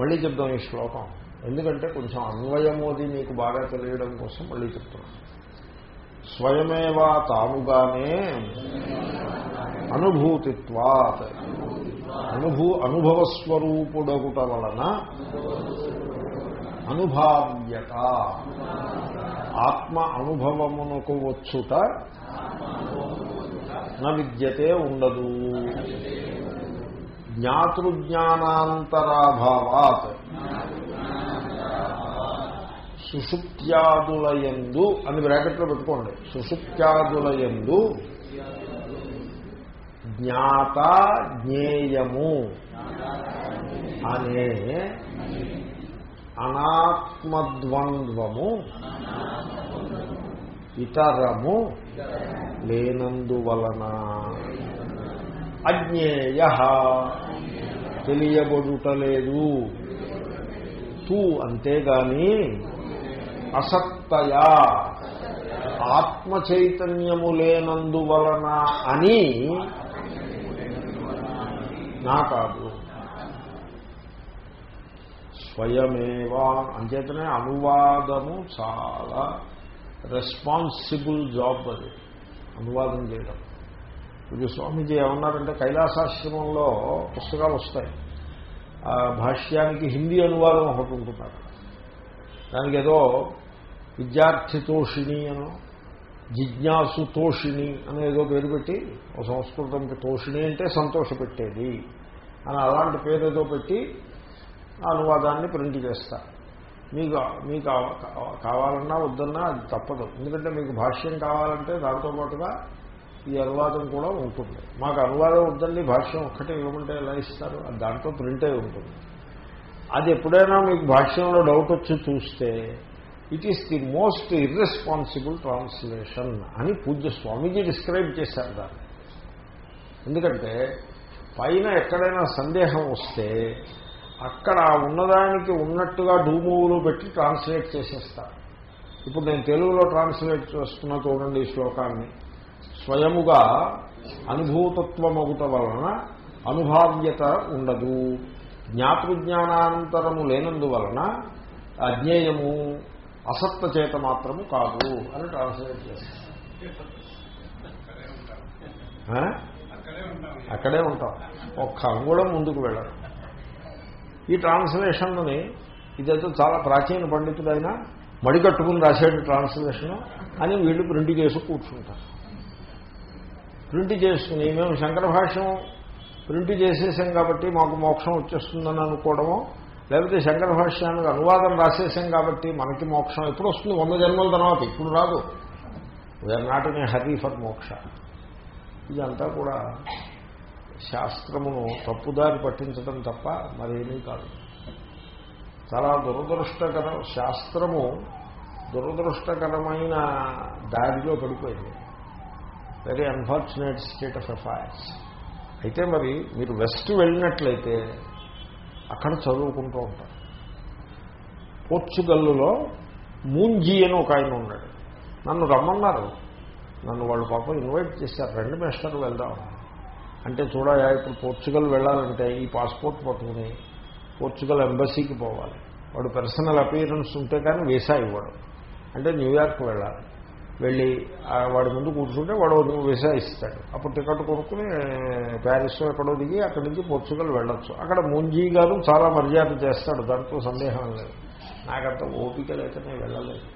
మళ్ళీ చెప్దాం ఈ శ్లోకం. ఎందుకంటే కొంచెం అన్వయము అది మీకు బాగా తెలియడం కోసం మళ్ళీ చెప్తున్నాం స్వయమేవా తానుగానే అనుభూతిత్వాత్. అనుభూ అనుభవస్వరూపుడగుట వలన అనుభావ్యత. ఆత్మ అనుభవమునకు వచ్చుట న విద్యతే ఉండదు. జ్ఞాతృజ్ఞానాంతరాభావాత్. సుషుప్త్యాదులయందు అని బ్రాకెట్లో పెట్టుకోండి. సుషుప్త్యాదులయందు జ్ఞాత జ్ఞేయము అనే అనాత్మద్వంద్వము ఇతరము లేనందువలన అజ్ఞేయ. తెలియబడుటలేదు. తూ అంతేగాని అసక్తయా ఆత్మ చైతన్యము లేనందువలన అని నా కాదు. స్వయమేవా అంచేతనే అనువాదము చాలా రెస్పాన్సిబుల్ జాబ్ అది. అనువాదం చేయడం. ఇది స్వామీజీ ఏమన్నారంటే కైలాసాశ్రమంలో పుస్తకాలు వస్తాయి. ఆ భాష్యానికి హిందీ అనువాదం ఒకటి ఉంటున్నారు దానికి ఏదో విద్యార్థి తోషిణి అనో జిజ్ఞాసు తోషిణి అని ఏదో పేరు పెట్టి ఒక సంస్కృతంకి తోషిణి అంటే సంతోషపెట్టేది అని అలాంటి పేరు ఏదో పెట్టి ఆ అనువాదాన్ని ప్రింట్ చేస్తారు. మీకు మీకు కావాలన్నా వద్దన్నా అది తప్పదు. ఎందుకంటే మీకు భాష్యం కావాలంటే దాంతో పాటుగా ఈ అనువాదం కూడా ఉంటుంది. మాకు అనువాదం వద్దండి భాష్యం ఒక్కటే ఇవ్వమంటే ఎలా ఇస్తారు? అది దాంట్లో ప్రింట్ అయి ఉంటుంది. అది ఎప్పుడైనా మీకు భాష్యంలో డౌట్ వచ్చి చూస్తే it is the most irresponsible translation అని పూజ్య స్వామీజీ డిస్క్రైబ్ చేశారు దాన్ని. ఎందుకంటే పైన ఎక్కడైనా సందేహం వస్తే అక్కడ ఉన్నదానికి ఉన్నట్టుగా డూమూవులు పెట్టి ట్రాన్స్లేట్ చేసేస్తారు. ఇప్పుడు నేను తెలుగులో ట్రాన్స్లేట్ చేస్తున్నా చూడండి ఈ శ్లోకాన్ని. స్వయముగా అనుభూతత్వమగుట వలన అనుభావ్యత ఉండదు. జ్ఞాతృజ్ఞానాంతరము లేనందువలన అజ్ఞేయము అసత్త చేత మాత్రము కాదు అని ట్రాన్స్లేట్ చేస్తారు. అక్కడే ఉంటాం. ఒక్క అంగుళం ముందుకు వెళ్ళరు. ఈ ట్రాన్స్లేషన్ని ఇదైతే చాలా ప్రాచీన పండితుడైన మడికట్టుకుని రాసేటి ట్రాన్స్లేషన్ అని వీళ్ళు ప్రింట్ చేసి కూర్చుంటారు. ప్రింట్ చేసుకుని మేము శంకర భాష్యం ప్రింట్ చేసేసాం కాబట్టి మాకు మోక్షం వచ్చేస్తుందని అనుకోవడమో లేకపోతే శంకర భాష్యానికి అనువాదం రాసేసాం కాబట్టి మనకి మోక్షం ఎప్పుడు వస్తుంది వంద జన్మల తర్వాత. ఇప్పుడు రాదు. We are not in hurry for moksha. ఇదంతా కూడా శాస్త్రమును తప్పుదారి పట్టించడం తప్ప మరేమీ కాదు. చాలా దురదృష్టకరం శాస్త్రము దురదృష్టకరమైన దారిలో పడిపోయింది. Very unfortunate state of affairs. అయితే మరి మీరు వెస్ట్ వెళ్ళినట్లయితే అక్కడ చదువుకుంటూ ఉంటారు. పోర్చుగల్లులో మూంజీ అని ఒక ఆయన ఉన్నాడు. నన్ను రమ్మన్నారు. నన్ను వాళ్ళు పాపం ఇన్వైట్ చేశారు. రెండు మేస్టర్ వెళ్దాం. అంటే చూడయా ఇప్పుడు పోర్చుగల్ వెళ్ళాలంటే ఈ పాస్పోర్ట్ పట్టుకుని పోర్చుగల్ ఎంబసీకి పోవాలి. వాడు పర్సనల్ అపీరెన్స్ ఉంటే కానీ వీసా ఇవ్వడం. అంటే న్యూయార్క్ వెళ్ళాలి. వెళ్ళి వాడి ముందు కూర్చుంటే వాడు వీసా ఇస్తాడు. అప్పుడు టికెట్ కొనుక్కుని ప్యారిస్ ఎక్కడో దిగి అక్కడి నుంచి పోర్చుగల్ వెళ్ళొచ్చు. అక్కడ ముంజీ గారు చాలా మర్యాద చేస్తాడు దాంట్లో సందేహం లేదు. నాకంత ఓపిక లేక నేను వెళ్ళలేదు.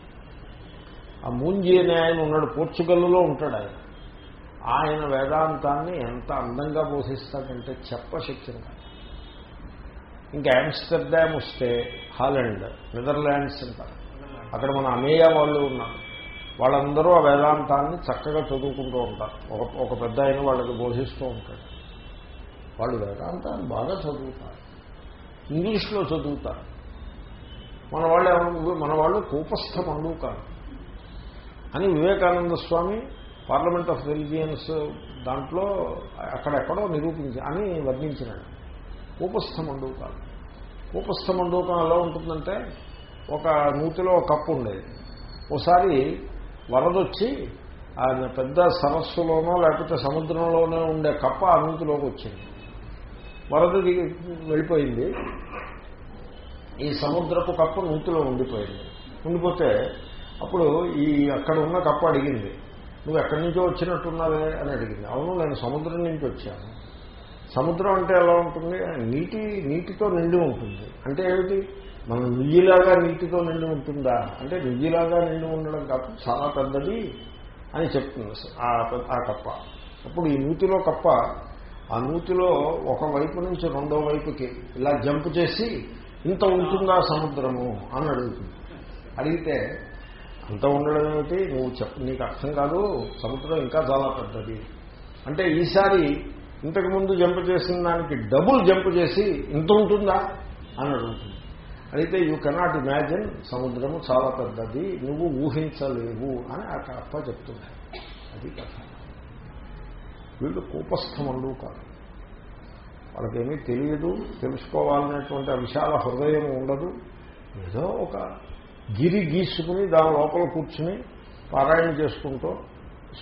ఆ మూంజీ అనే ఆయన ఉన్నాడు పోర్చుగల్లో ఉంటాడు ఆయన. ఆయన వేదాంతాన్ని ఎంత అందంగా బోధిస్తాడంటే చెప్పశక్తి ఇంకా ఆమ్స్టర్డామ్ వస్తే హాలండ్ నెదర్లాండ్స్ అంటారు. అక్కడ మన అమేయ వాళ్ళు ఉన్నారు. వాళ్ళందరూ ఆ వేదాంతాన్ని చక్కగా చదువుకుంటూ ఉంటారు. ఒక ఒక పెద్ద ఆయన వాళ్ళకి బోధిస్తూ ఉంటాడు. వాళ్ళు వేదాంతాన్ని బాగా చదువుతారు. ఇంగ్లీష్లో చదువుతారు. మన వాళ్ళు ఏమన్నా మన వాళ్ళు కూపస్థ మండూకాలు అని Vivekananda Swami Parliament of Religions దాంట్లో అక్కడెక్కడో నిరూపించి అని వర్ణించినాడు. కూపస్థ మండూకాలు కూపస్థ మండూకం ఎలా ఉంటుందంటే ఒక నూతిలో ఒక కప్పు ఉండేది. ఒకసారి వరదొచ్చి ఆ పెద్ద సరస్సులోనో లేకపోతే సముద్రంలోనో ఉండే కప్ప ఆ వచ్చింది. వరద దిగి వెళ్ళిపోయింది. ఈ సముద్రపు కప్ప నూతిలో ఉండిపోయింది. ఉండిపోతే అప్పుడు ఈ అక్కడ ఉన్న కప్ప అడిగింది నువ్వు ఎక్కడి నుంచో వచ్చినట్టున్నావే? అని అడిగింది. అవును నేను సముద్రం నుంచి వచ్చాను. సముద్రం అంటే ఎలా ఉంటుంది? నీటి నీటితో నిండి ఉంటుంది. అంటే ఏమిటి? మనం నుయ్యిలాగా నీటితో నిండి ఉంటుందా? అంటే నుయ్యిలాగా నిండి ఉండడం కాదు చాలా పెద్దది అని చెప్తుంది ఆ ఆ కప్ప. అప్పుడు ఈ నూతిలో కప్ప ఆ నూతిలో ఒక వైపు నుంచి రెండో వైపుకి ఇలా జంప్ చేసి ఇంత ఉంటుందా సముద్రము? అని అడుగుతుంది. అడిగితే అంత ఉండడం ఏమిటి? నువ్వు చెప్ప నీకు అర్థం కాదు సముద్రం ఇంకా చాలా పెద్దది. అంటే ఈసారి ఇంతకుముందు జంప్ చేసిన దానికి డబుల్ జంప్ చేసి ఇంత ఉంటుందా? అని అడుగుతుంది. అయితే యూ కెనాట్ ఇమాజిన్ సముద్రము చాలా పెద్దది నువ్వు ఊహించలేవు అని ఆ కప్ప చెప్తుంది అది కథ. వీళ్ళు కూపస్థములు కాదు. వాళ్ళకేమీ తెలియదు తెలుసుకోవాలనేటువంటి విశాల హృదయం ఉండదు. ఏదో ఒక గిరి గీసుకుని దాని లోపల కూర్చుని పారాయణ చేసుకుంటూ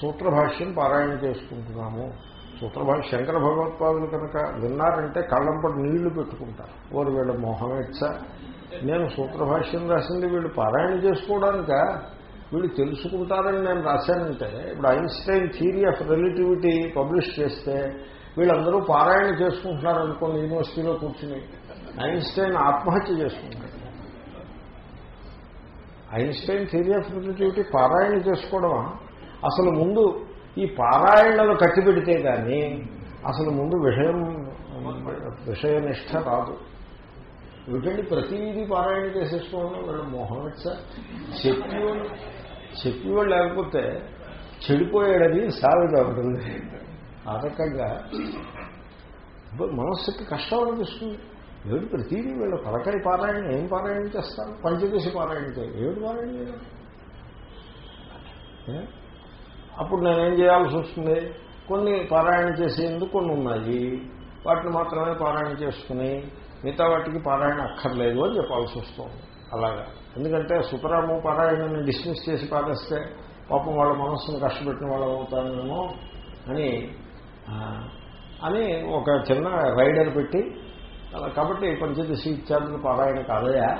సూత్రభాష్యం పారాయణ చేసుకుంటున్నాము సూత్రభాష్యం శంకర భగవత్పాదులు కనుక విన్నారంటే కళ్ళంపటి నీళ్ళు పెట్టుకుంటారు. ఓరు వీళ్ళ మొహమేట్సా? నేను సూత్రభాష్యం రాసింది వీళ్ళు పారాయణ చేసుకోవడానిక? వీళ్ళు తెలుసుకుంటారని నేను రాశానంటే ఇప్పుడు Einstein theory of relativity publish చేస్తే వీళ్ళందరూ పారాయణ చేసుకుంటున్నారు అనుకోండి యూనివర్సిటీలో కూర్చుని. ఐన్స్టైన్ ఆత్మహత్య చేసుకుంటాడు. ఐన్స్టైన్ థియరీ ఆఫ్ రిలేటివిటీ పారాయణ చేసుకోవడమా? అసలు ముందు ఈ పారాయణలు కట్టిపెడితే కానీ అసలు ముందు విషయం విషయనిష్ట రాదు. వీటండి ప్రతిదీ పారాయణ చేసేసుకోవడం వీళ్ళ మోహన్ సార్. చెప్పేవాళ్ళు చెప్పేవాళ్ళు లేకపోతే చెడిపోయాడని సాగు ఉంటుంది ఆ రకంగా మనస్సుకి కష్టం అనిపిస్తుంది. ఏమిటి ప్రతిదీ వీళ్ళు పలకరి పారాయణ ఏం పారాయణ చేస్తారు? పంచదశ పారాయణ చేయాలి ఏమిటి పారాయణ చేయాలి అప్పుడు నేనేం చేయాల్సి వస్తుంది? కొన్ని పారాయణ చేసేందుకు కొన్ని ఉన్నాయి. వాటిని మాత్రమే పారాయణ చేసుకుని మిగతా వాటికి పారాయణ అక్కర్లేదు అని చెప్పాల్సి వస్తుంది. అలాగా. ఎందుకంటే సుతరాము పారాయణని డిస్మిస్ చేసి పారేస్తే పాపం వాళ్ళ మనస్సును కష్టపెట్టిన వాళ్ళు అవుతానేమో అని అని ఒక చిన్న రైడర్ పెట్టి కాబట్టి పంచదశి ఇత్యాదులు పారాయణ కాదయా?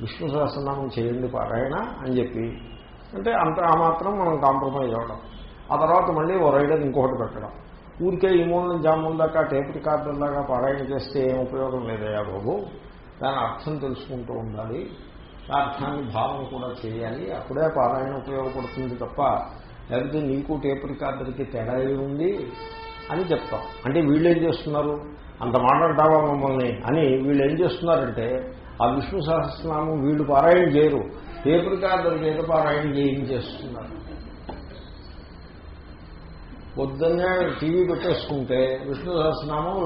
విష్ణు సహస్రనామం చేయండి పారాయణ అని చెప్పి. అంటే అంత ఆ మాత్రం మనం కాంప్రమైజ్ అవ్వడం ఆ తర్వాత మళ్ళీ ఓ రైడర్ ఇంకొకటి పెట్టడం. ఊరికే ఈ మూల దాకా ఆ మూల దాకా టేప్ పారాయణ చేస్తే ఏం ఉపయోగం లేదయా బాబు? దాని అర్థం తెలుసుకుంటూ ఉండాలి. అర్థాన్ని భావన కూడా చేయాలి. అప్పుడే పారాయణ ఉపయోగపడుతుంది తప్ప లేకపోతే నీకు టేప్ రికార్డర్కి తేడా ఉంది అని చెప్తాం. అంటే వీళ్ళు ఏం చేస్తున్నారు? అంత మాట మమ్మల్ని అని వీళ్ళు ఏం చేస్తున్నారంటే ఆ విష్ణు సహస్రనామం వీళ్ళు పారాయణ చేయరు. టేప్ రికార్డర్ చేత పారాయణ చేయించేస్తున్నారు పొద్దున్నే టీవీ పెట్టేసుకుంటే విష్ణు సహస్రనామం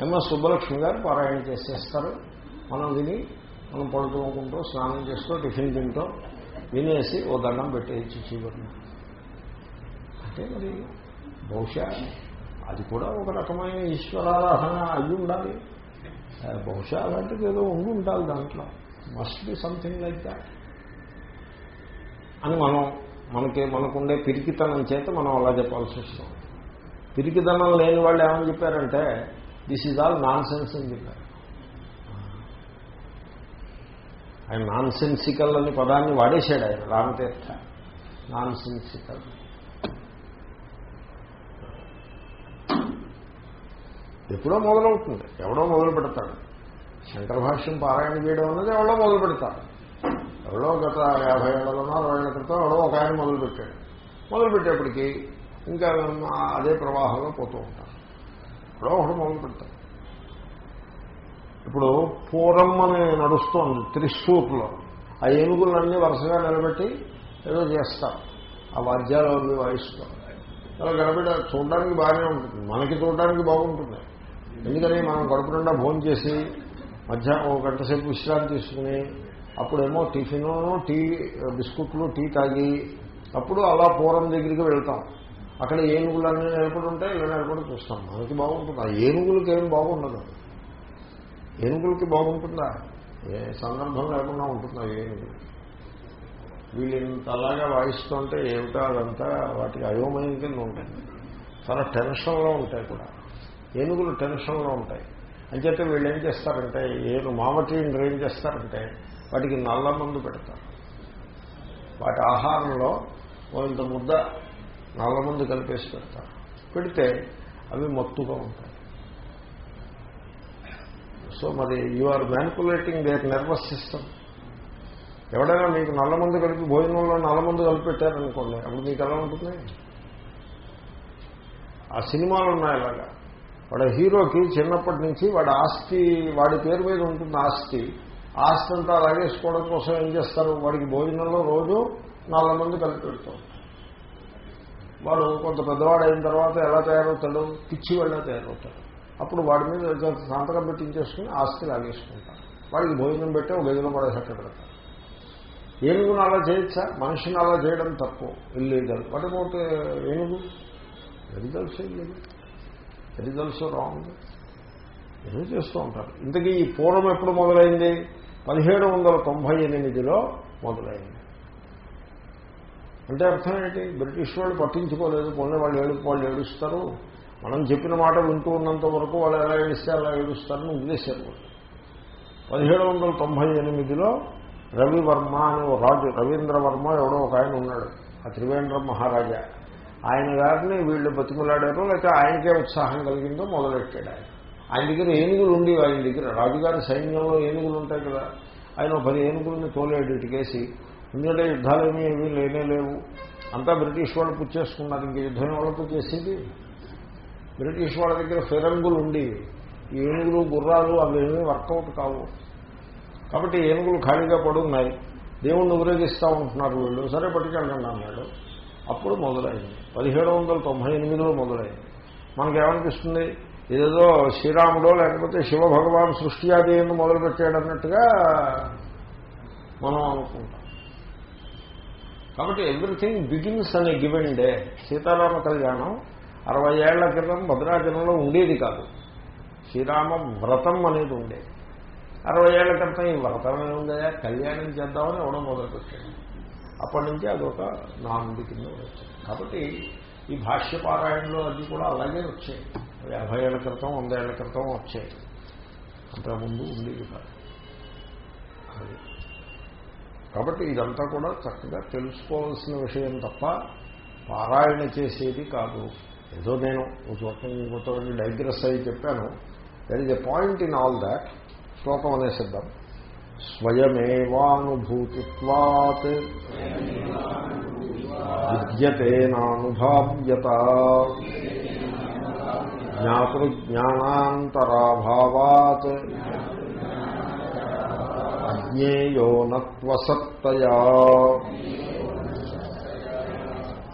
ఎంఎస్ సుబ్బలక్ష్మి గారు పారాయణ చేసేస్తారు. మనం విని మనం పడుకోకుంటూ స్నానం చేస్తూ టిఫిన్ తింటూ వినేసి ఓ దండం పెట్టేయచ్చు చీవరిని అంటే మరి బహుశా అది కూడా ఒక రకమైన ఈశ్వరారాధన అయ్యి ఉండాలి. బహుశా అలాంటిది ఏదో ఉండి ఉండాలి దాంట్లో. Must be something like that అని మనం మనకి మనకుండే పిరికితనం చేత మనం అలా చెప్పాల్సి వస్తాం పిరికితనం లేని వాళ్ళు ఏమని చెప్పారంటే this is all nonsense అని చెప్పారు. ఆయన నాన్ సెన్సికల్ అనే పదాన్ని వాడేశాడు ఆయన రామతీర్థ నాన్ సెన్సికల్ ఎప్పుడో మొదలవుతుంది ఎవడో మొదలు పెడతాడు శంకర భాష్యం పారాయణ చేయడం అన్నది ఎవడో మొదలు పెడతాడు ఎవడో గత యాభై ఏళ్ళలోనో అరవై ఏళ్ళ క్రితం ఎవడో ఒక ఆయన మొదలుపెట్టాడు. మొదలుపెట్టేప్పటికీ ఇంకా అదే ప్రవాహంలో పోతూ ఉంటారు ఎవడో ఒకడు మొదలు పెడతాడు ఇప్పుడు పూరం అని నడుస్తోంది త్రిశూర్లో ఆ ఏనుగులన్నీ వరుసగా నిలబెట్టి ఏదో చేస్తారు. ఆ వాద్యాలు అవి వాయిస్తారు. అలా నిలబెట్టి చూడడానికి బాగానే ఉంటుంది. మనకి చూడడానికి బాగుంటుంది. ఎందుకని మనం కడుపు నిండా భోజనం చేసి మధ్యాహ్నం ఒక గంట సేపు విశ్రాంతి తీసుకుని అప్పుడేమో టిఫిన్ టీ బిస్కుట్లు టీ తాగి అప్పుడు అలా పూరం దగ్గరికి వెళ్తాం. అక్కడ ఏనుగులన్నీ నిలబడి ఉంటే ఇలా నిలబడి చూస్తాం. మనకి బాగుంటుంది? ఆ ఏనుగులకి ఏం బాగుండదు. ఏనుగులకి బాగుంటుందా? ఏ సందర్భం లేకుండా ఉంటుందా ఏనుగు? వీళ్ళు ఇంతలాగా వాయిస్తుంటే ఏమిటో అదంతా వాటికి అయోమయం కింద ఉంటుంది చాలా టెన్షన్లో ఉంటాయి కూడా. ఏనుగులు టెన్షన్లో ఉంటాయి. అంచేతే వీళ్ళు ఏం చేస్తారంటే ఏను మామటీని ఏం చేస్తారంటే వాటికి నల్ల మందు పెడతారు. వాటి ఆహారంలో ఇంత ముద్ద నల్ల మందు కలిపేసి పెడతారు. పెడితే అవి మత్తుగా ఉంటాయి. సో మరి you are manipulating their nervous system ఎవడైనా మీకు నల్ల మందు కలిపి భోజనంలో నల్ల మందు కలిపి పెట్టారనుకోండి అప్పుడు మీకు ఎలా ఉంటుంది? ఆ సినిమాలు ఉన్నాయి అలాగా. వాడు హీరోకి చిన్నప్పటి నుంచి వాడి ఆస్తి వాడి పేరు మీద ఉంటుంది ఆస్తి. ఆస్తి అంతా లాగేసుకోవడం కోసం ఏం చేస్తారు? వాడికి భోజనంలో రోజు నాలుగు మంది కలిపి పెడతాం వాడు కొంత పెద్దవాడు అయిన తర్వాత ఎలా తయారవుతాడు? పిచ్చి వాళ్ళ తయారవుతాడు అప్పుడు వాడి మీద సంతకం పెట్టించేసుకుని ఆస్తి లాగేసుకుంటారు వాడికి భోజనం పెట్టి ఒక గదిలో పడేసట్టు పెడతారు. ఏనుగును అలా చేయొచ్చా? మనిషిని అలా చేయడం తప్పు. ఇల్లీగల్ వాటి పోతే ఏనుగు? రిజల్ట్స్ రిజల్ట్స్ రాంగ్ ఏదో చేస్తూ ఉంటారు. ఇంతకీ ఈ పూర్వం ఎప్పుడు మొదలైంది? పదిహేడు వందల తొంభై ఎనిమిదిలో మొదలైంది. అంటే అర్థం ఏంటి? బ్రిటిష్ వాళ్ళు పట్టించుకోలేదు. పోనీ వాళ్ళు ఏడు వాళ్ళు ఏడుస్తారు. మనం చెప్పిన మాట వింటూ ఉన్నంత వరకు వాళ్ళు ఎలా ఏడిస్తే అలా ఏడుస్తారని ఉద్దేశారు వాళ్ళు. పదిహేడు వందల తొంభై ఎనిమిదిలో రవివర్మ అనే ఒక రాజు రవీంద్రవర్మ ఎవడో ఒక ఆయన ఉన్నాడు ఆ త్రివేంద్ర మహారాజా. ఆయన గారిని వీళ్ళు బతిమలాడారో లేకపోతే ఆయనకే ఉత్సాహం కలిగిందో మొదలెట్టాడు ఆయన. ఆయన దగ్గర ఏనుగులు ఉండేవి ఆయన దగ్గర రాజుగారి సైన్యంలో ఏనుగులు ఉంటాయి కదా. ఆయన పది ఏనుగులని తోలేడు ఇటుకేసి. ఎందుకంటే యుద్ధాలు ఏమీ లేనే లేవు. అంతా బ్రిటిష్ వాళ్ళు పుచ్చేసుకున్నారు ఇంక యుద్ధం వాళ్ళతో చేసేది? బ్రిటిష్ వాళ్ళ దగ్గర ఫిరంగులు ఉండి ఈ ఏనుగులు గుర్రాలు అవి ఏమీ వర్కౌట్ కావు. కాబట్టి ఏనుగులు ఖాళీగా పడున్నాయి దేవుణ్ణి ఊరేగిస్తూ ఉంటున్నారు వీళ్ళు. సరే పట్టుకెళ్ళండి అన్నాడు. అప్పుడు మొదలైంది. పదిహేడు వందల తొంభై ఎనిమిదిలో మొదలైంది. మనకేమనిపిస్తుంది? ఏదేదో శ్రీరాముడో లేకపోతే శివ భగవాన్ సృష్టి సృష్టియాదేవిని మొదలుపెట్టాడు అన్నట్టుగా మనం అనుకుంటాం. కాబట్టి ఎవ్రీథింగ్ బిగిన్స్ అనే గివెన్ డే. సీతారామ కళ్యాణం అరవై ఏళ్ళ క్రితం భద్రాచలంలో ఉండేది కాదు. శ్రీరామ వ్రతం అనేది ఉండేది. అరవై ఏళ్ళ క్రితం ఈ వ్రతం ఉందా కళ్యాణం చేద్దామని ఎవడో మొదలుపెట్టాడు. అప్పటి నుంచి అదొక నాన్ కింద వచ్చింది. కాబట్టి ఈ భాష్య పారాయణలో అది కూడా అలాగే వచ్చాయి. యాభై ఏళ్ళ క్రితం వంద ఏళ్ళ క్రితం వచ్చాయి. అంతకుముందు ఉండేది కాదు కాబట్టి ఇదంతా కూడా చక్కగా తెలుసుకోవాల్సిన విషయం తప్ప పారాయణ చేసేది కాదు. ఏదో నేను చూడటం చోట ఇంకొక డైగ్రెస్ అయి చెప్పాను. There is a point in all that శ్లోకం అనేసిద్దాం స్వయమేవానుభూతిత్వాత్. విద్యతేనానుభావ్యత జ్ఞాతృజ్ఞానాంతరాభావాత్. అజ్ఞేయో నత్వసత్తయా.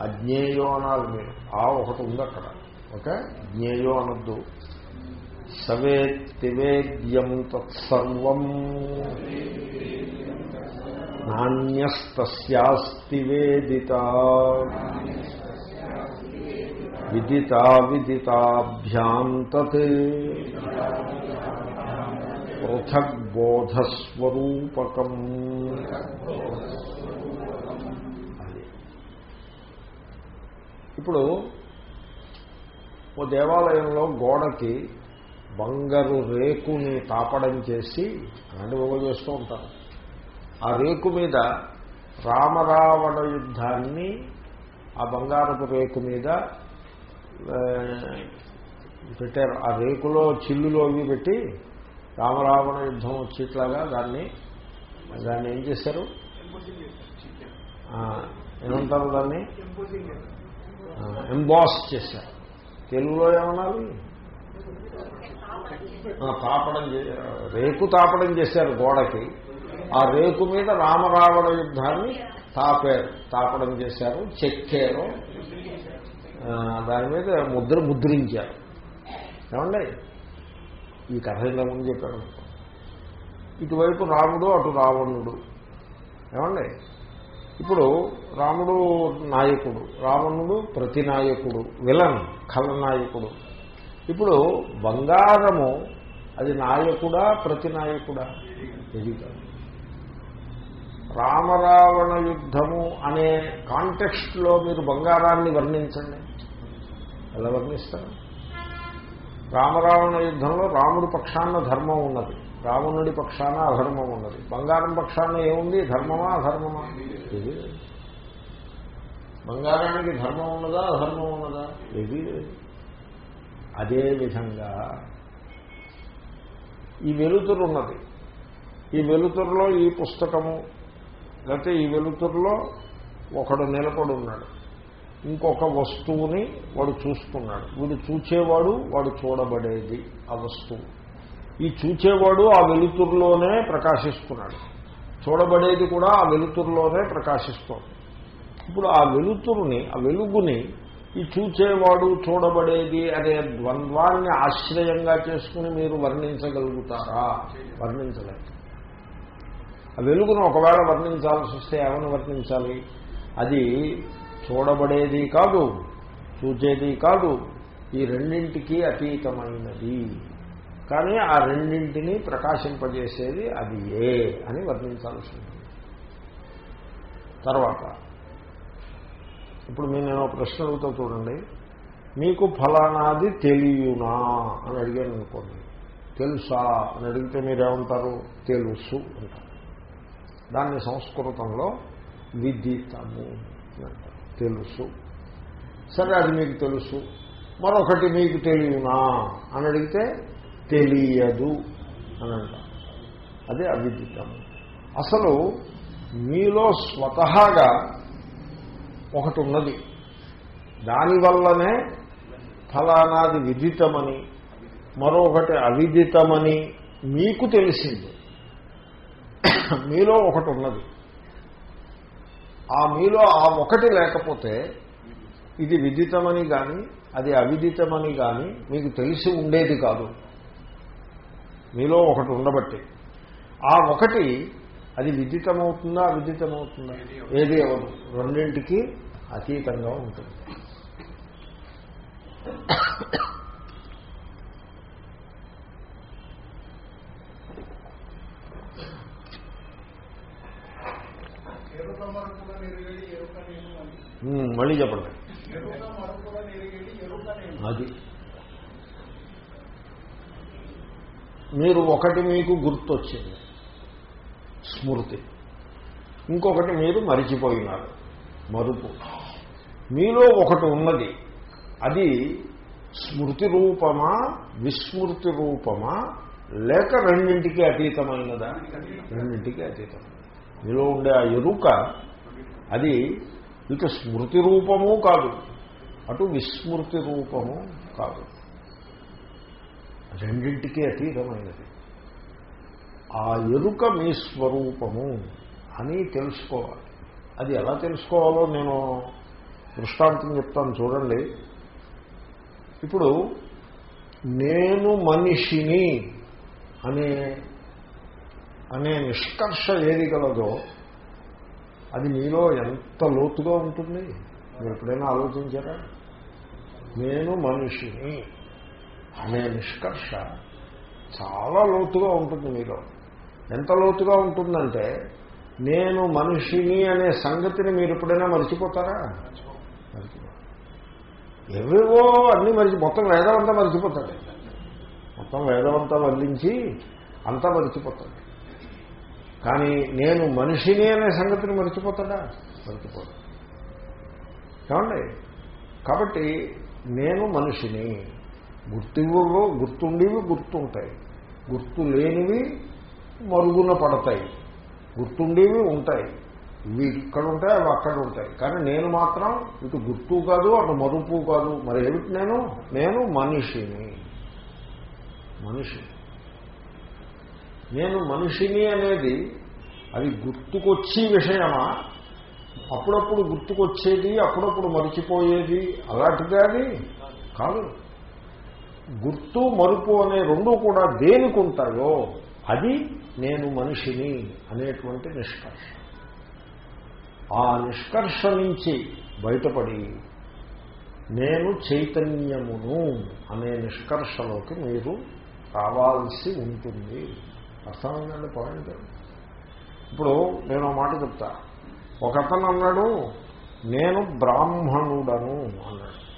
అజ్ఞేయో అనాలి మీరు ఆ ఒకటి ఉంది అక్కడ. ఓకే? జ్ఞేయో అనొద్దు. సవేత్తివేద్యం తత్సర్వం. నాణ్యస్తస్యాస్తి వేదిత. విదితా విదితాభ్యాం తత్ పృథగ్బోధస్వరూపకం ఇప్పుడు ఓ దేవాలయంలో గోడకి బంగారు రేకుని తాపడం చేసి అలాంటి ఒక చేస్తూ ఉంటారు. ఆ రేకు మీద రామరావణ యుద్ధాన్ని ఆ బంగారపు రేకు మీద పెట్టారు. ఆ రేకులో చిల్లులో అవి పెట్టి రామరావణ యుద్ధం వచ్చేట్లాగా దాన్ని దాన్ని ఏం చేశారు? ఏమంటారు దాన్ని? ఎంబాస్ చేశారు. తెలుగులో ఏమన్నారు? తాపడం రేకు తాపడం చేశారు గోడకి. ఆ రేకు మీద రామరావణ యుద్ధాన్ని తాపారు తాపడం చేశారు చెక్కారు. దాని మీద ముద్ర ముద్రించారు. ఏమండి? ఈ కథ ఇంతకుముందు చెప్పాను. ఇటువైపు రాముడు అటు రావణుడు. ఏమండి? ఇప్పుడు రాముడు నాయకుడు రావణుడు ప్రతినాయకుడు విలన్ ఖలనాయకుడు ఇప్పుడు బంగారము అది నాయకుడా ప్రతినాయకుడా? ఇది కాదు రామరావణ యుద్ధము అనే కాంటెక్స్ట్లో మీరు బంగారాన్ని వర్ణించండి. ఎలా వర్ణిస్తారు? రామరావణ యుద్ధంలో రాముడి పక్షాన ధర్మం ఉన్నది. రావణుడి పక్షాన అధర్మం ఉన్నది. బంగారం పక్షాన ఏముంది? ధర్మమా అధర్మమా? ఇది బంగారానికి ధర్మం ఉన్నదా అధర్మం ఉన్నదా? ఇది అదేవిధంగా ఈ వెలుతురు ఉన్నది. ఈ వెలుతురులో ఈ పుస్తకము లేకపోతే ఈ వెలుతురులో ఒకడు నిలబడి ఉన్నాడు. ఇంకొక వస్తువుని వాడు చూస్తున్నాడు. వీడు చూచేవాడు వాడు చూడబడేది ఆ వస్తువు. ఈ చూచేవాడు ఆ వెలుతురులోనే ప్రకాశిస్తున్నాడు. చూడబడేది కూడా ఆ వెలుతురులోనే ప్రకాశిస్తోంది. ఇప్పుడు ఆ వెలుతురుని ఆ వెలుగుని ఈ చూచేవాడు చూడబడేది అనే ద్వంద్వాన్ని ఆశ్రయంగా చేసుకుని మీరు వర్ణించగలుగుతారా? వర్ణించలేదు ఆ వెలుగును ఒకవేళ వర్ణించాల్సి వస్తే ఏమని వర్ణించాలి? అది చూడబడేది కాదు చూచేది కాదు ఈ రెండింటికి అతీతమైనది. కానీ ఆ రెండింటిని ప్రకాశింపజేసేది అది ఏ అని వర్ణించాల్సి ఉంటుంది. తర్వాత ఇప్పుడు మీరు నేను ప్రశ్న అడుగుతా చూడండి. మీకు ఫలానాది తెలియనా అని అడిగాను అనుకోండి. తెలుసా అని అడిగితే మీరేమంటారు? తెలుసు అంటారు. దాన్ని సంస్కృతంలో విదితము తెలుసు. సరే అది మీకు తెలుసు. మరొకటి మీకు తెలియనా అని అడిగితే తెలియదు అని అంటారు. అది అవిదితము. అసలు మీలో స్వతహాగా ఒకటి ఉన్నది. దానివల్లనే ఫలానాది విదితమని మరొకటి అవిదితమని మీకు తెలిసింది. మీలో ఒకటి ఉన్నది. ఆ మీలో ఆ ఒకటి లేకపోతే ఇది విదితమని కానీ అది అవిదితమని కానీ మీకు తెలిసి ఉండేది కాదు. మీలో ఒకటి ఉండబట్టి. ఆ ఒకటి అది విదితమవుతుందా అవిదితమవుతుందా? ఏది రెండింటికి అతీతంగా ఉంటుంది ఎరుక మరుపుగా నెరుగడి ఎరుక నేను అని ఉమ్, మళ్ళీ చెప్పండి. అది. మీరు ఒకటి మీకు గుర్తొచ్చింది. స్మృతి. ఇంకొకటి మీరు మరిచిపోయినారు. మరుపు. మీలో ఒకటి ఉన్నది. అది స్మృతి రూపమా విస్మృతి రూపమా లేక రెండింటికి అతీతమైనదా? రెండింటికి అతీతం మీలో ఉండే ఆ ఎరుక అది ఇటు స్మృతి రూపము కాదు. అటు విస్మృతి రూపము కాదు. రెండింటికి అతీతమైనది. ఆ ఎరుక మీ స్వరూపము అని తెలుసుకోవాలి. అది ఎలా తెలుసుకోవాలో నేను దృష్టాంతం చెప్తాను చూడండి. ఇప్పుడు నేను మనిషిని అనే అనే నిష్కర్ష ఏది గలదో అది మీలో ఎంత లోతుగా ఉంటుంది? మీరు ఎప్పుడైనా ఆలోచించారా? నేను మనిషిని అనే నిష్కర్ష చాలా లోతుగా ఉంటుంది మీలో. ఎంత లోతుగా ఉంటుందంటే నేను మనిషిని అనే సంగతిని మీరు ఎప్పుడైనా మర్చిపోతారా? ఎవరివో ఎవేవో అన్నీ మరిచి మొత్తం వేదం అంతా మరిచిపోతాడు మొత్తం వేదం అంతా వల్లించి అంతా మరిచిపోతాడు కానీ నేను మనిషిని అనే సంగతిని మర్చిపోతాడా? మర్చిపోతాడు ఏమండి? కాబట్టి నేను మనిషిని గుర్తివ్వవు గుర్తుండేవి గుర్తుంటాయి. గుర్తు లేనివి మరుగున పడతాయి. గుర్తుండేవి ఉంటాయి. ఇవి ఇక్కడ ఉంటాయి అవి అక్కడ ఉంటాయి. కానీ నేను మాత్రం ఇటు గుర్తు కాదు అటు మరుపు కాదు. మరి ఏమిటి నేను? నేను మనిషిని. మనిషిని. నేను మనిషిని అనేది అది గుర్తుకొచ్చి విషయమా? అప్పుడప్పుడు గుర్తుకొచ్చేది అప్పుడప్పుడు మరిచిపోయేది అలాంటిదే అది? కాదు. గుర్తు మరుపు అనే రెండు కూడా దేనికి ఉంటాయో అది నేను మనిషిని అనేటువంటి నిష్కర్ష. ఆ నిష్కర్ష నుంచి బయటపడి నేను చైతన్యమును అనే నిష్కర్షలోకి మీరు రావాల్సి ఉంటుంది. అర్థమైందండి పాయింట్ ఇప్పుడు నేను ఆ మాట చెప్తా. ఒకతను అన్నాడు నేను బ్రాహ్మణుడను అన్నాడు.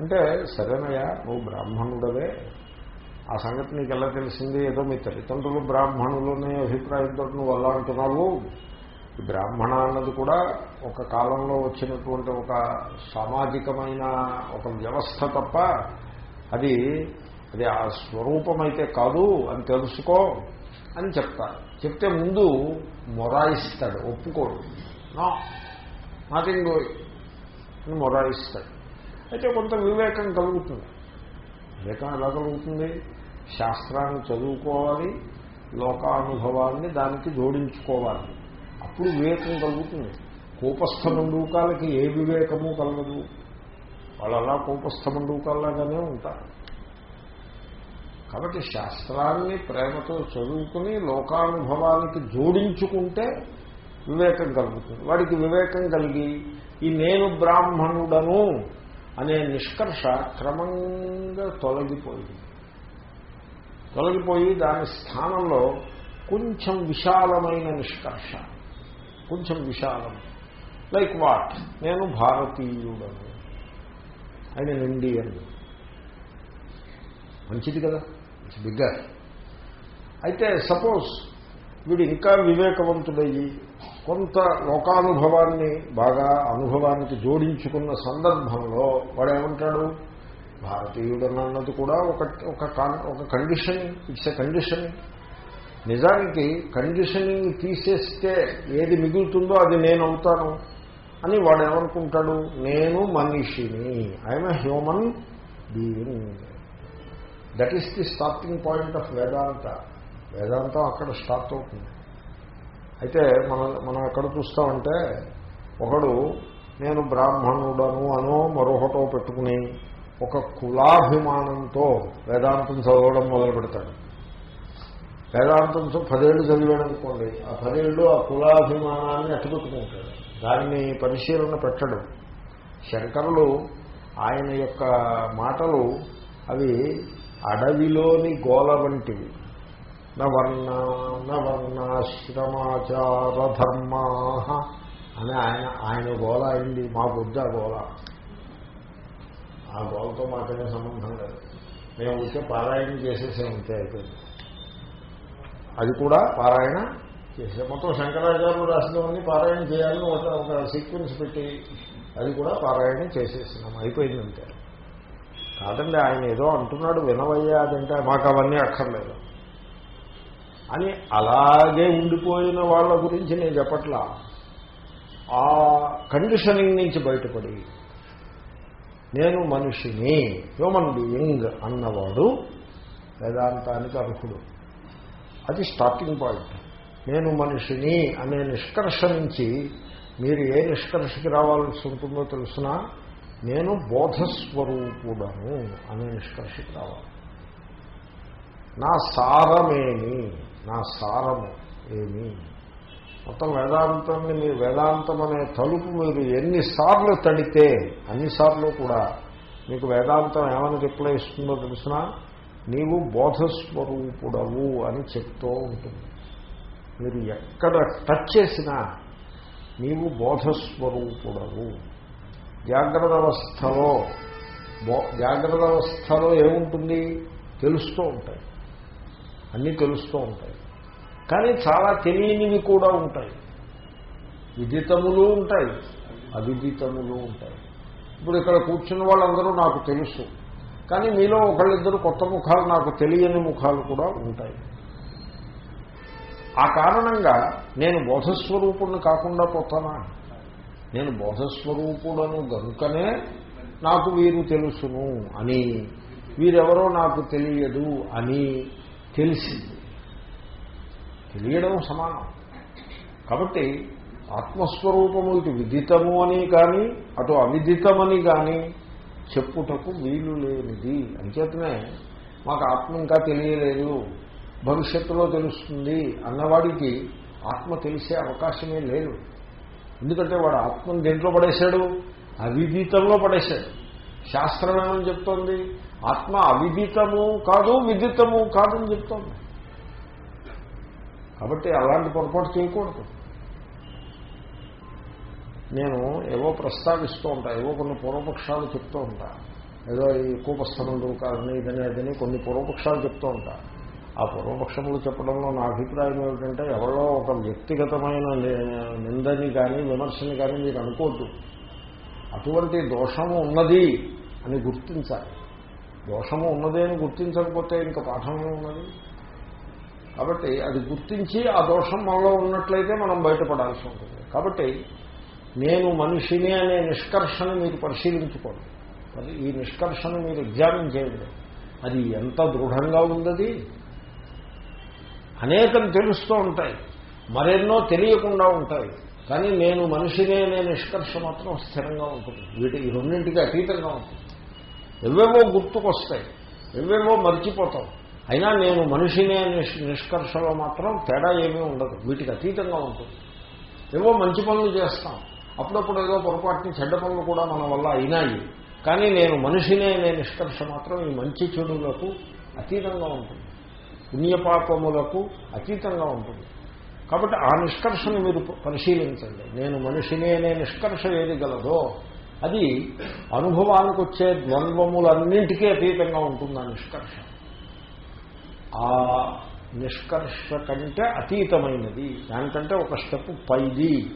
అంటే సరేనయ్యా నువ్వు బ్రాహ్మణుడవే. ఆ సంగతి నీకు ఎలా తెలిసింది? ఏదో మీ తల్లిదండ్రులు బ్రాహ్మణులనే అభిప్రాయంతో నువ్వు అలా అంటున్నావు. బ్రాహ్మణ అన్నది కూడా ఒక కాలంలో వచ్చినటువంటి ఒక సామాజికమైన ఒక వ్యవస్థ తప్ప అది అది ఆ స్వరూపం అయితే కాదు అని తెలుసుకో అని చెప్తారు చెప్తే ముందు మొరాయిస్తాడు ఒప్పుకోడు. నా నాథింగ్ అని మొరాయిస్తాడు. అయితే కొంత వివేకం కలుగుతుంది. వివేకం ఎలా కలుగుతుంది? శాస్త్రాన్ని చదువుకోవాలి లోకానుభవాన్ని దానికి జోడించుకోవాలి. అప్పుడు వివేకం కలుగుతుంది. కోపస్థ మండూకాలకి ఏ వివేకము కలగదు. వాళ్ళు అలా కోపస్థ మండూకాల్లాగానే ఉంటారు. కాబట్టి శాస్త్రాన్ని ప్రేమతో చదువుకుని లోకానుభవానికి జోడించుకుంటే వివేకం కలుగుతుంది. వాడికి వివేకం కలిగి ఈ నేను బ్రాహ్మణుడను అనే నిష్కర్ష క్రమంగా తొలగిపోయింది. తొలగిపోయి దాని స్థానంలో కొంచెం విశాలమైన నిష్కర్ష. కొంచెం విశాలం. లైక్ వాట్ నేను భారతీయుడను. ఆయన ఇండియన్. మంచిది కదా? ఇట్స్ బిగ్గర్ అయితే సపోజ్ వీడు ఇంకా వివేకవంతుడయ్యి కొంత లోకానుభవాన్ని బాగా అనుభవానికి జోడించుకున్న సందర్భంలో వాడు ఏమంటాడు భారతీయుడు అన్నది కూడా ఒక ఒక కాన్- ఒక కండిషన్ ఇట్స్ ఎ కండిషన్ నిజానికి కండిషనింగ్ తీసేస్తే ఏది మిగులుతుందో అది నేను అవుతాను అని వాడు ఏమనుకుంటాడు నేను మనిషిని. I'm a human being that is the starting point of Vedanta వేదాంతం అక్కడ స్టార్ట్ అవుతుంది. అయితే మనం మనం ఎక్కడ చూస్తామంటే ఒకడు నేను బ్రాహ్మణుడను అనో మరొకటో పెట్టుకుని ఒక కులాభిమానంతో వేదాంతం చదవడం మొదలు పెడతాడు. వేదాంతం పదేళ్ళు చదివాడనుకోండి ఆ పదేళ్ళు ఆ కులాభిమానాన్ని అట్టుపెట్టుకుంటాడు దాన్ని పరిశీలన పెట్టడు. శంకరులు ఆయన యొక్క మాటలు అవి అడవిలోని గోల వంటివి. నవర్ణ నవర్ణాశ్రమాచార ధర్మా అని ఆయన ఆయన గోల అయింది. మా బుద్ధ గోల. ఆ గోలతో మాకేమే సంబంధం లేదు. మేము ఉంటే పారాయణ చేసేసే ఉంటే అయిపోయింది. అది కూడా పారాయణ చేసే. మొత్తం శంకరాచార్యులు రాసినవన్నీ పారాయణ చేయాలని ఒక ఒక సీక్వెన్స్ పెట్టి అది కూడా పారాయణ చేసేసినాం. అయిపోయింది అంతే. కాదండి ఆయన ఏదో అంటున్నాడు వినవయ్యా అదంటే మాకు అవన్నీ అక్కర్లేదు. అని అలాగే ఉండిపోయిన వాళ్ళ గురించి నేను చెప్పట్లా. ఆ కండిషనింగ్ నుంచి బయటపడి నేను మనిషిని హ్యూమన్ బీయింగ్ అన్నవాడు వేదాంతానికి అర్హుడు. అది స్టార్టింగ్ పాయింట్ నేను మనిషిని అనే నిష్కర్ష నుంచి మీరు ఏ నిష్కర్షకి రావాల్సి ఉంటుందో తెలుసినా? నేను బోధస్వరూపుడను అనే నిష్కర్షకు రావాలి నా సారమేమి? నా సారము ఏమి? మొత్తం వేదాంతాన్ని మీరు వేదాంతం అనే తలుపు మీరు ఎన్నిసార్లు తడితే అన్నిసార్లు కూడా మీకు వేదాంతం ఏమని రిప్లై ఇస్తుందో తెలిసినా? నీవు బోధస్వరూపుడవు అని చెప్తూ ఉంటుంది. మీరు ఎక్కడ టచ్ చేసినా నీవు బోధస్వరూపుడవు. జాగ్రత్త అవస్థలో జాగ్రత్త అవస్థలో ఏముంటుంది? తెలుస్తూ ఉంటాయి. అన్నీ తెలుస్తూ ఉంటాయి. కానీ చాలా తెలియనివి కూడా ఉంటాయి. విదితములు ఉంటాయి. అవిదితములు ఉంటాయి. ఇప్పుడు ఇక్కడ కూర్చున్న వాళ్ళందరూ నాకు తెలుసు. కానీ మీలో ఒకళ్ళిద్దరు కొత్త ముఖాలు నాకు తెలియని ముఖాలు కూడా ఉంటాయి. ఆ కారణంగా నేను బోధస్వరూపుణ్ణి కాకుండా పోతానా? నేను బోధస్వరూపుడను గనుకనే నాకు వీరు తెలుసును అని. వీరెవరో నాకు తెలియదు అని తెలిసింది. తెలియడం సమానం. కాబట్టి ఆత్మస్వరూపము ఇటు విదితము అని కానీ అటు అవిదితమని కానీ చెప్పుటకు వీలు లేనిది. అంచేతనే మాకు ఆత్మ ఇంకా తెలియలేదు. భవిష్యత్తులో తెలుస్తుంది అన్నవాడికి ఆత్మ తెలిసే అవకాశమే లేదు. ఎందుకంటే వాడు ఆత్మను దేంట్లో పడేశాడు? అవిదితంలో పడేశాడు. శాస్త్రం ఏమని చెప్తోంది? ఆత్మ అవిదితము కాదు విదితము కాదని చెప్తోంది. కాబట్టి అలాంటి పొరపాటు చేయకూడదు. నేను ఏవో ప్రస్తావిస్తూ ఉంటా ఏవో కొన్ని పూర్వపక్షాలు చెప్తూ ఉంటా. ఏదో ఈ కూపస్థనం కాదని ఇదని అదని కొన్ని పూర్వపక్షాలు చెప్తూ ఉంటా. ఆ పూర్వపక్షములు చెప్పడంలో నా అభిప్రాయం ఏమిటంటే ఎవరో ఒక వ్యక్తిగతమైన నిందని కానీ విమర్శని కానీ మీరు అనుకోవద్దు అటువంటి దోషము ఉన్నది అని గుర్తించాలి. దోషము ఉన్నది అని గుర్తించకపోతే ఇంకా పాఠమే ఉన్నది కాబట్టి అది గుర్తించి ఆ దోషం మనలో ఉన్నట్లయితే మనం బయటపడాల్సి ఉంటుంది. కాబట్టి నేను మనిషిని అనే నిష్కర్షను మీరు పరిశీలించుకోండి. మరి ఈ నిష్కర్షను మీరు ఎగ్జామిన్ చేయండి. అది ఎంత దృఢంగా ఉన్నది? అనేకం తెలుస్తూ ఉంటాయి. మరెన్నో తెలియకుండా ఉంటాయి. కానీ నేను మనిషినే అనే నిష్కర్ష మాత్రం స్థిరంగా ఉంటుంది. వీటి రెండింటికి అతీతంగా ఉంటుంది. ఎవేవో గుర్తుకొస్తాయి. ఎవేవో మర్చిపోతాం. అయినా నేను మనిషినే అనే నిష్కర్షలో మాత్రం తేడా ఏమీ ఉండదు. వీటికి అతీతంగా ఉంటుంది. ఏవో మంచి పనులు చేస్తాం. అప్పుడప్పుడు ఏదో పొరపాటుని చెడ్డ పనులు కూడా మన వల్ల అయినాయి. కానీ నేను మనిషినే అనే నిష్కర్ష మాత్రం ఈ మంచి చెడులకు అతీతంగా ఉంటుంది. పుణ్యపాపములకు అతీతంగా ఉంటుంది. కాబట్టి ఆ నిష్కర్షను మీరు పరిశీలించండి. నేను మనిషినే అనే నిష్కర్ష ఏది గలదో అది అనుభవానికి వచ్చే ద్వంద్వములన్నింటికీ అతీతంగా ఉంటుంది ఆ నిష్కర్ష. ఆ నిష్కర్ష కంటే అతీతమైనది దానికంటే ఒక స్టెప్ పైది.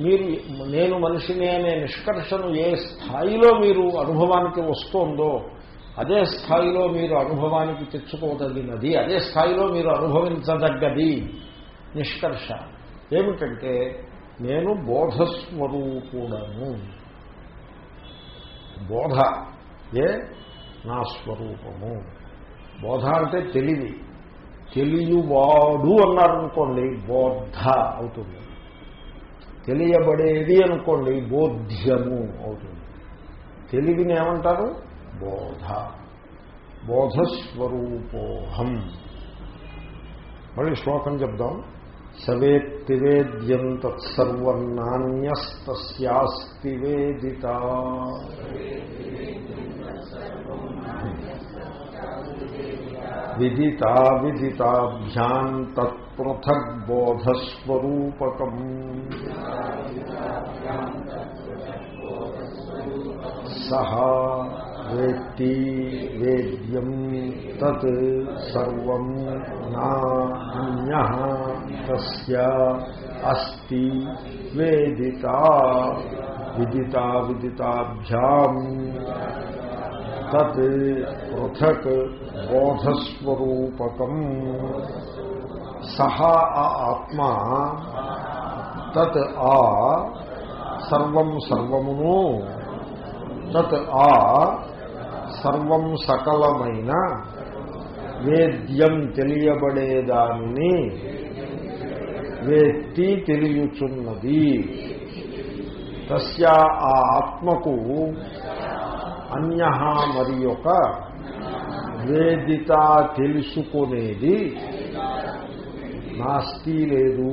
మీరు నేను మనిషిని అనే నిష్కర్షను ఏ స్థాయిలో మీరు అనుభవానికి వస్తోందో అదే స్థాయిలో మీరు అనుభవానికి తెచ్చుకోదగినది అదే స్థాయిలో మీరు అనుభవించదగ్గది నిష్కర్ష. ఏమిటంటే నేను బోధస్వరూపుడను. బోధ ఏ? నా స్వరూపము. బోధ అంటే తెలివి. తెలియవాడు అన్నారనుకోండి బోధ అవుతుంది. తెలియబడేది అనుకోండి బోధ్యము అవుతుంది. తెలివిని ఏమంటారు? బోధ. బోధస్వరూపోహం. మళ్ళీ శ్లోకం చెప్దాం. సవేత్తి వేద్యం తత్సర్వం నాణ్యస్తాస్తి వేదిత. విదితా విదితాభ్యాం తత్పృథగ్బోధస్వరూపకం సహా వేత్తి వేద్యం తత్ సర్వం నాన్య తస్య అస్తి వేదిత విదితా విదితాభ్యాం తత్ పృథక్ బోధస్వరూపకం సహ ఆ ఆత్మ తత్ ఆ సర్వం సర్వమును తత్ ఆ సర్వం సకలమైన వేద్యం తెలియబడేదాన్ని వేత్తి తెలియచున్నది. తస్య ఆ ఆత్మకు అన్య మరి యొక్క వేదిత తెలుసుకునేది నాస్తి లేదు.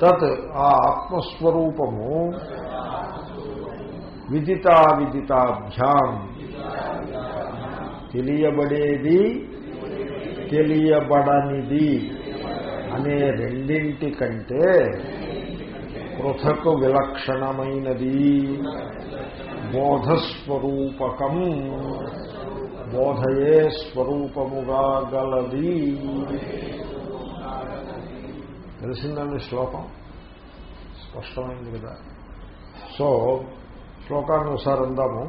తత్ ఆ ఆత్మస్వరూపము విదితా విదితాభ్యాం. తెలియబడేది తెలియబడనిది అనే రెండింటి కంటే పృథక్ విలక్షణమైనది. బోధస్వరూపకం బోధయే స్వరూపముగా గలది. తెలిసిందండి శ్లోకం? స్పష్టమైంది కదా. సో శ్లోకాన్ని ఒకసారి అందాము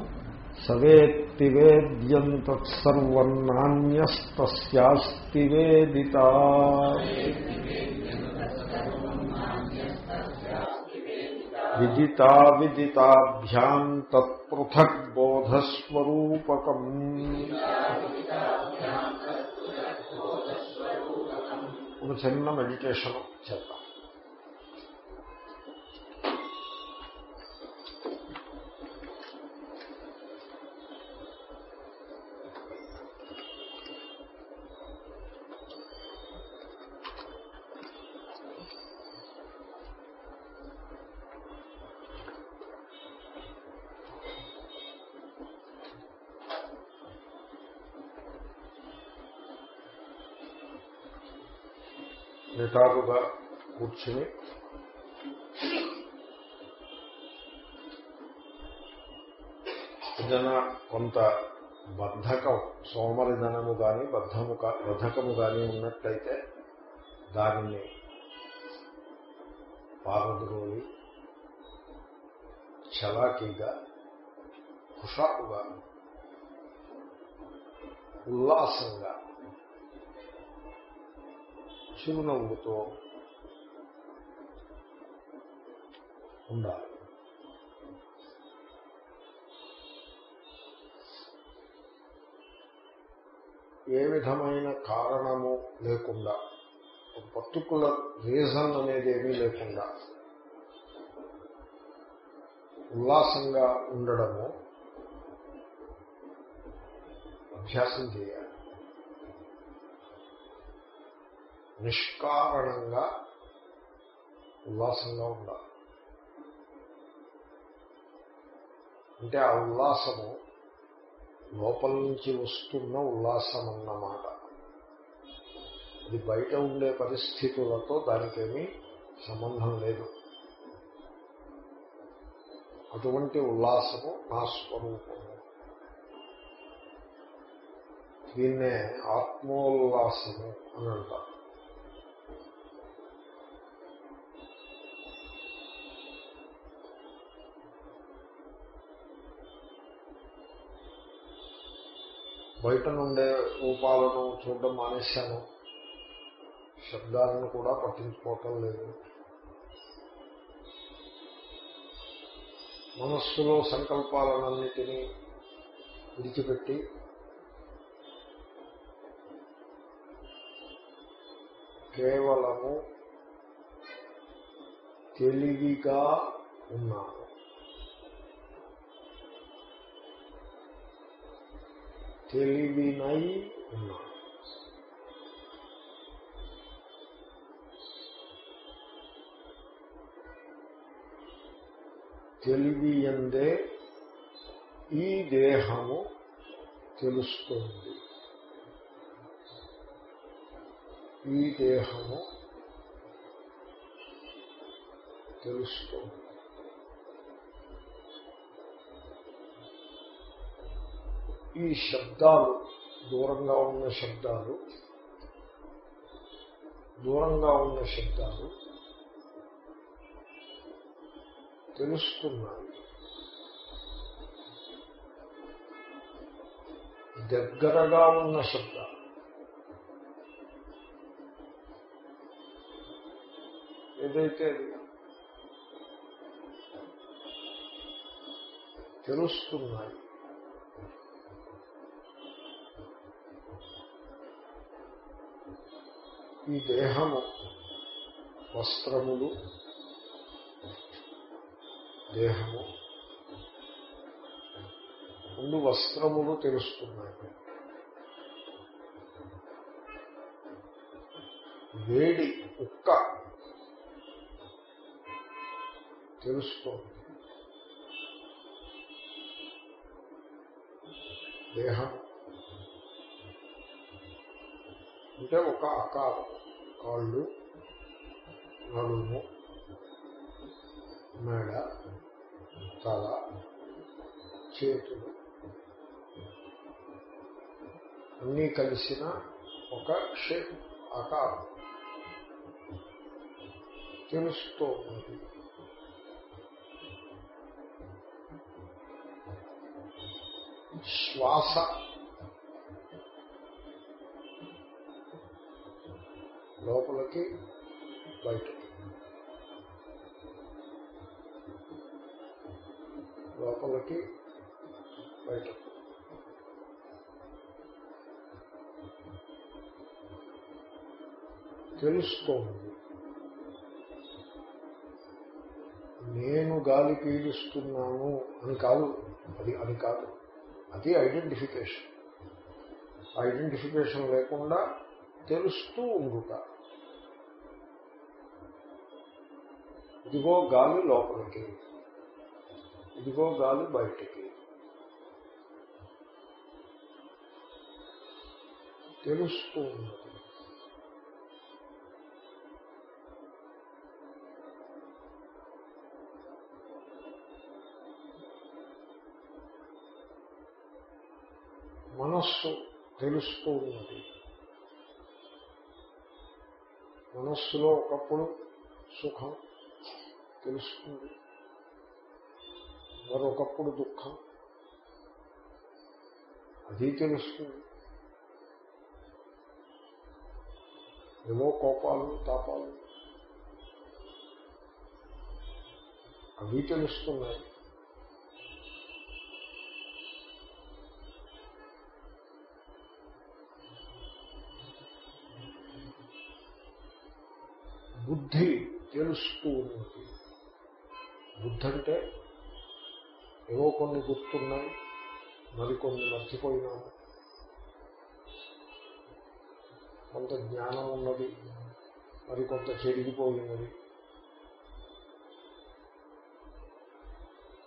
సవేత్తి వేద్యం వేదిత విదితా విదితాభ్యాం తత్పృథక్ బోధస్వరూపకం ఒక చిన్న మెడిటేషన్ చేద్దాం నిటారుగా కూర్చుని మధ్యన కొంత బద్ధకం సోమరిధనము కానీ బద్ధము కా- బద్ధకము కానీ ఉన్నట్లయితే దానిని పారద్రోలి చలాకీగా హుషారుగా ఉల్లాసంగా చిరునవ్వుతో ఉండాలి. ఏ విధమైన కారణము లేకుండా పర్టికులర్ రీజన్ అనేది ఏమీ లేకుండా ఉల్లాసంగా ఉండడము అభ్యాసం చేయాలి. నిష్కారణంగా ఉల్లాసంగా ఉండాలి. అంటే ఆ ఉల్లాసము లోపల నుంచి వస్తున్న ఉల్లాసం అన్నమాట ఇది బయట ఉండే పరిస్థితులతో దానికేమీ సంబంధం లేదు. అటువంటి ఉల్లాసము నా స్వరూపము. దీన్నే ఆత్మోల్లాసము అని అంటారు. బయట నుండే రూపాలను చూడడం మానేశాను. శబ్దాలను కూడా పట్టించుకోవటం లేదు. మనస్సులో సంకల్పాలన్నిటినీ విడిచిపెట్టి కేవలము తెలివిగా ఉన్నాను. తెలివినై ఉన్నాను తెలివి ఎందే ఈ దేహము తెలుస్తుంది. ఈ దేహము తెలుస్తుంది. ఈ శబ్దాలు దూరంగా ఉన్న శబ్దాలు దూరంగా ఉన్న శబ్దాలు తెలుస్తున్నాయి. దగ్గరగా ఉన్న శబ్దాలు. ఏదైతే తెలుస్తున్నాయి ఈ దేహము వస్త్రములు దేహము ముందు వస్త్రములు తెలుస్తున్నాయి. వేడి ఉక్క తెలుస్తోంది. దేహం అంటే ఒక ఆకారం. కాళ్ళు నడుము మెడ తల చేతులు అన్నీ కలిసిన ఒక షేప్ ఆకారం తెలుస్తూ ఉంది. శ్వాస లోపలికి బయటకి. లోపలికి బయటకి. తెలుసుకోండి. నేను గాలి పీలుస్తున్నాను అని కాదు అది అది కాదు. అది ఐడెంటిఫికేషన్. ఐడెంటిఫికేషన్ లేకుండా తెలుస్తూ ఉండుట. ఇదిగో గాలి లోపలికి. ఇదిగో గాలి బయటికి. తెలుస్తూ ఉన్నది. మనస్సు తెలుస్తూ ఉన్నది. మనస్సులో ఒకప్పుడు సుఖం తెలుస్తుంది. మరొకప్పుడు దుఃఖం. అది తెలుస్తుంది. ఏవో కోపాలు తాపాలు. అవి తెలుస్తున్నాయి. బుద్ధి తెలుస్తూ ఉన్నది బుద్ధి అంటే ఏవో కొన్ని గుర్తున్నాయి మరికొన్ని మర్చిపోయినాము కొంత జ్ఞానం ఉన్నది మరికొంత చెరిగిపోయినది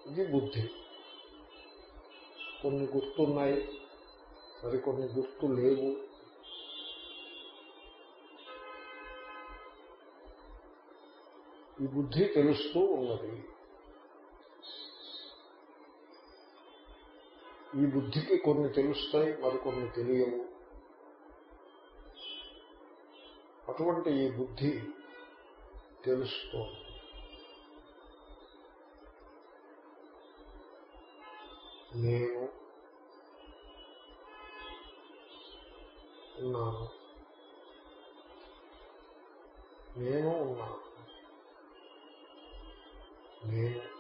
ఇది బుద్ధి కొన్ని గుర్తున్నాయి మరికొన్ని గుర్తు లేవు ఈ బుద్ధి తెలుస్తూ ఉన్నది ఈ బుద్ధికి కొన్ని తెలుస్తాయి మరికొన్ని తెలియవు. అటువంటి ఈ బుద్ధి తెలుస్తోంది. నేను ఉన్నాను. నేను ఉన్నాను. నేను నేను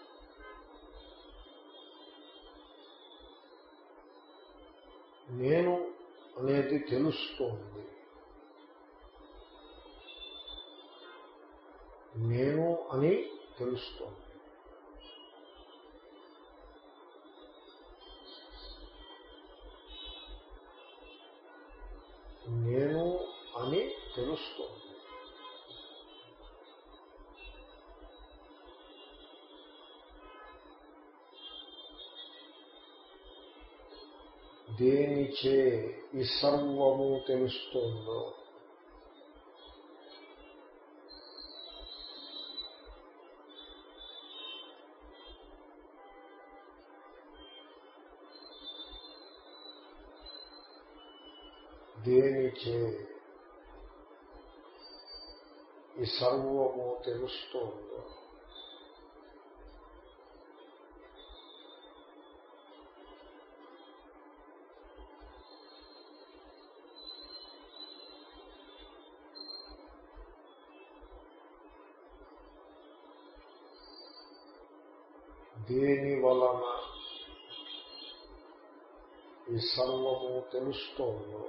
అనేది తెలుస్తోంది. నేను అని తెలుస్తోంది. నేను అని తెలుస్తోంది. దేనిచే ఈ సర్వము తెలుస్తోందో? దేనిచే ఈ సర్వము తెలుస్తోందో? వలన ఈ సర్వము తెలుస్తోందో.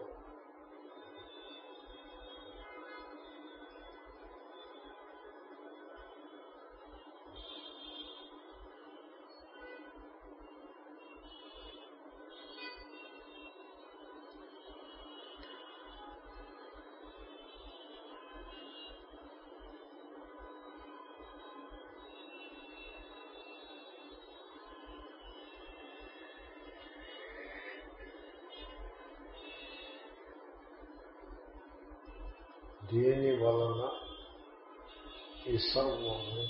సర్వము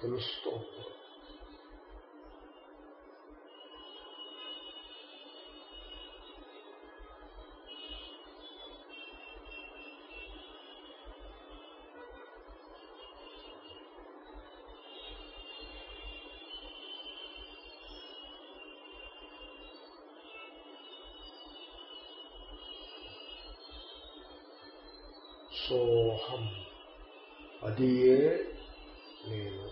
తెలుస్తోంది సోహం అది ఏ నేను.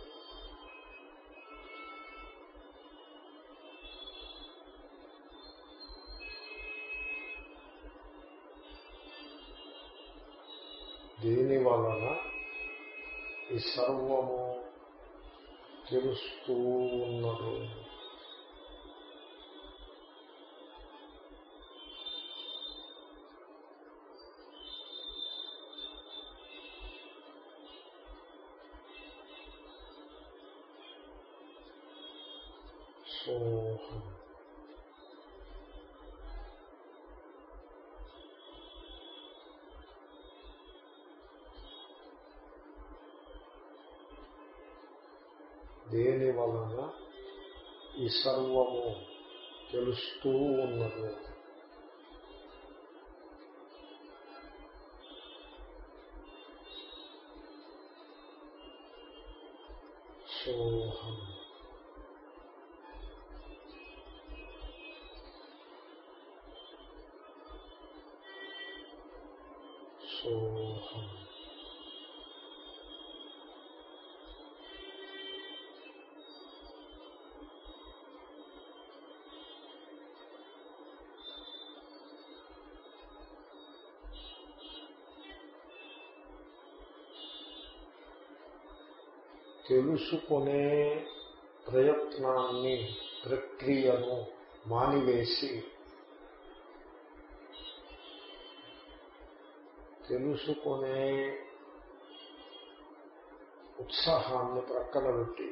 దేని వలన ఈ సర్వము తెలుస్తూ ఉన్నదో? తెలుస్తూ ఉన్నది సోహం తెలుసుకునే ప్రయత్నాన్ని ప్రక్రియను మానివేసి తెలుసుకునే ఉత్సాహాన్ని ప్రక్కన పెట్టి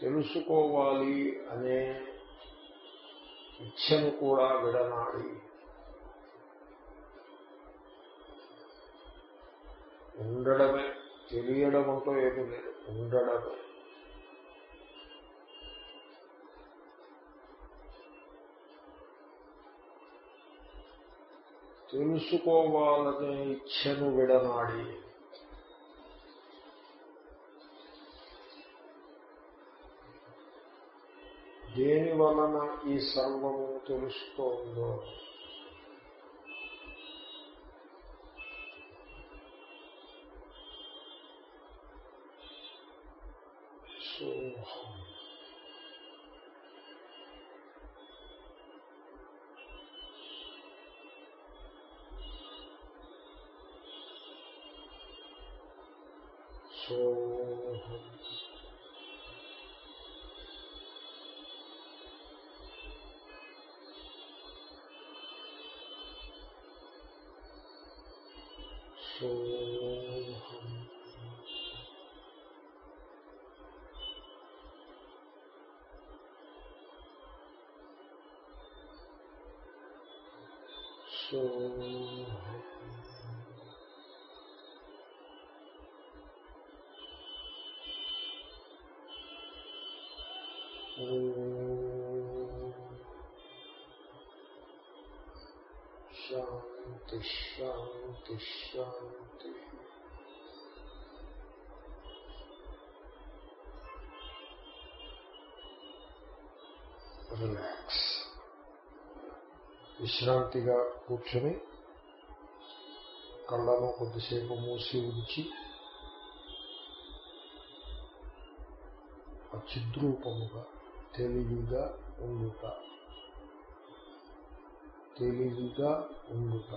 తెలుసుకోవాలి అనే ఇచ్చను కూడా విడనాడి ఉండడమే. తెలియడం అంటూ ఏమి లేదు. ఉండడమే. తెలుసుకోవాలనే ఇచ్చను విడనాడి. దేని వలన ఈ సర్వము తెలుస్తోందో సోహం సోహం శాంతి శాంతి శాంతి రిలాక్స్ విశ్రాంతిగా కూర్చొని కళ్ళను కొద్దిసేపు మూసి ఉంచి అచిద్రూపముగా తెలివిగా ఉండుట తెలివిగా ఉండుట